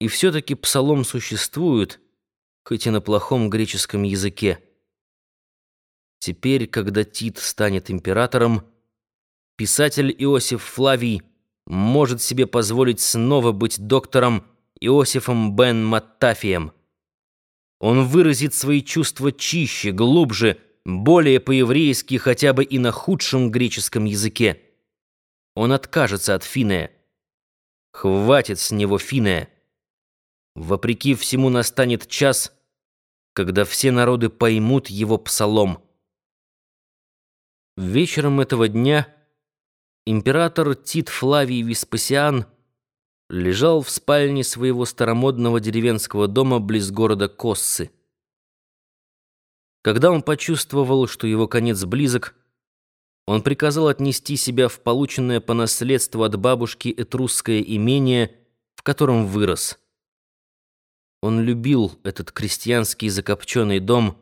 И все-таки псалом существует, хоть и на плохом греческом языке. Теперь, когда Тит станет императором, писатель Иосиф Флавий может себе позволить снова быть доктором Иосифом бен Маттафием. Он выразит свои чувства чище, глубже, более по-еврейски, хотя бы и на худшем греческом языке. Он откажется от Финея. Хватит с него Финея. Вопреки всему настанет час, когда все народы поймут его псалом. Вечером этого дня император Тит Флавий Веспасиан лежал в спальне своего старомодного деревенского дома близ города Коссы. Когда он почувствовал, что его конец близок, он приказал отнести себя в полученное по наследству от бабушки этрусское имение, в котором вырос. Он любил этот крестьянский закопченный дом,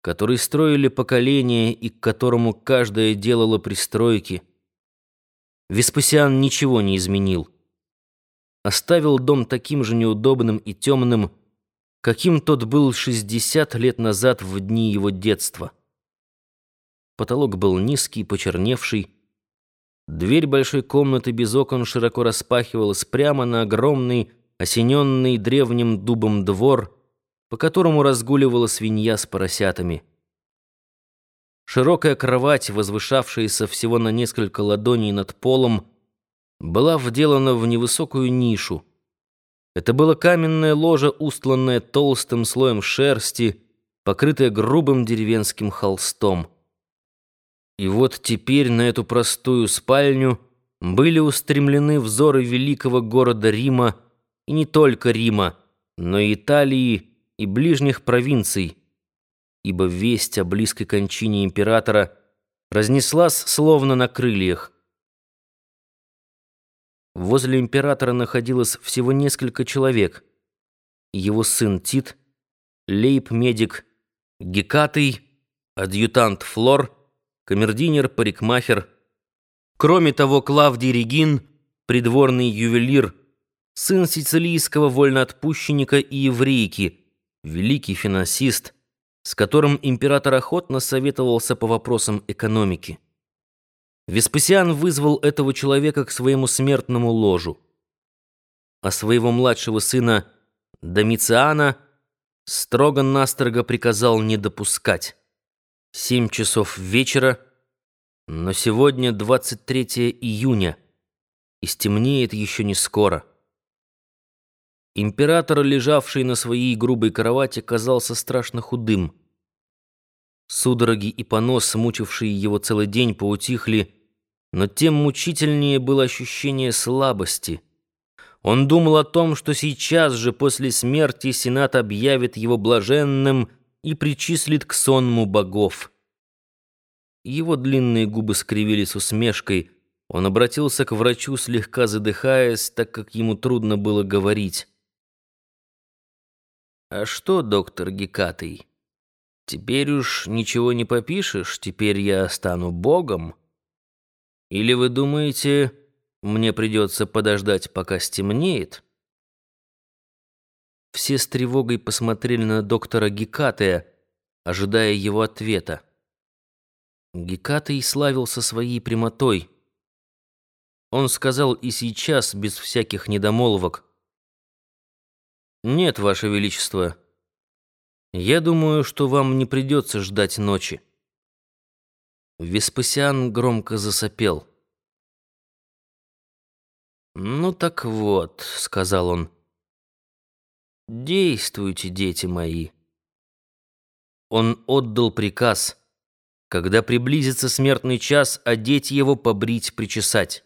который строили поколения и к которому каждое делало пристройки. Веспасиан ничего не изменил. Оставил дом таким же неудобным и темным, каким тот был 60 лет назад в дни его детства. Потолок был низкий, почерневший. Дверь большой комнаты без окон широко распахивалась прямо на огромный, осененный древним дубом двор, по которому разгуливала свинья с поросятами. Широкая кровать, возвышавшаяся всего на несколько ладоней над полом, была вделана в невысокую нишу. Это было каменное ложе, устланное толстым слоем шерсти, покрытое грубым деревенским холстом. И вот теперь на эту простую спальню были устремлены взоры великого города Рима, и не только Рима, но и Италии и ближних провинций, ибо весть о близкой кончине императора разнеслась словно на крыльях. Возле императора находилось всего несколько человек. Его сын Тит, лейб-медик Гекатый, адъютант Флор, камердинер-парикмахер. Кроме того, Клавдий Регин, придворный ювелир – сын сицилийского вольноотпущенника и еврейки, великий финансист, с которым император охотно советовался по вопросам экономики. Веспасиан вызвал этого человека к своему смертному ложу. А своего младшего сына Домициана строго-настрого приказал не допускать. Семь часов вечера, но сегодня 23 июня, и стемнеет еще не скоро. Император, лежавший на своей грубой кровати, казался страшно худым. Судороги и понос, мучившие его целый день, поутихли, но тем мучительнее было ощущение слабости. Он думал о том, что сейчас же после смерти Сенат объявит его блаженным и причислит к сонму богов. Его длинные губы скривились усмешкой. Он обратился к врачу, слегка задыхаясь, так как ему трудно было говорить. «А что, доктор Гекатый, теперь уж ничего не попишешь, теперь я стану богом? Или вы думаете, мне придется подождать, пока стемнеет?» Все с тревогой посмотрели на доктора Гекатая, ожидая его ответа. Гекатый славился своей прямотой. Он сказал и сейчас, без всяких недомолвок, «Нет, Ваше Величество. Я думаю, что вам не придется ждать ночи». Веспасиан громко засопел. «Ну так вот», — сказал он, — «действуйте, дети мои». Он отдал приказ, когда приблизится смертный час, одеть его, побрить, причесать.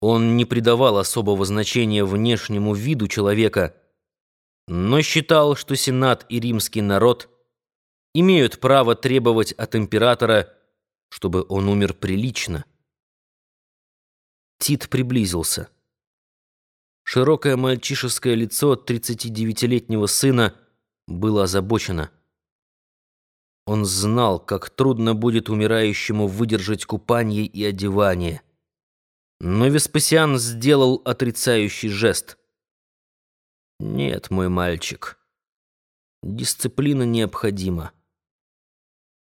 Он не придавал особого значения внешнему виду человека — но считал, что Сенат и римский народ имеют право требовать от императора, чтобы он умер прилично. Тит приблизился. Широкое мальчишеское лицо 39-летнего сына было озабочено. Он знал, как трудно будет умирающему выдержать купание и одевание. Но Веспасиан сделал отрицающий жест — Нет, мой мальчик. Дисциплина необходима.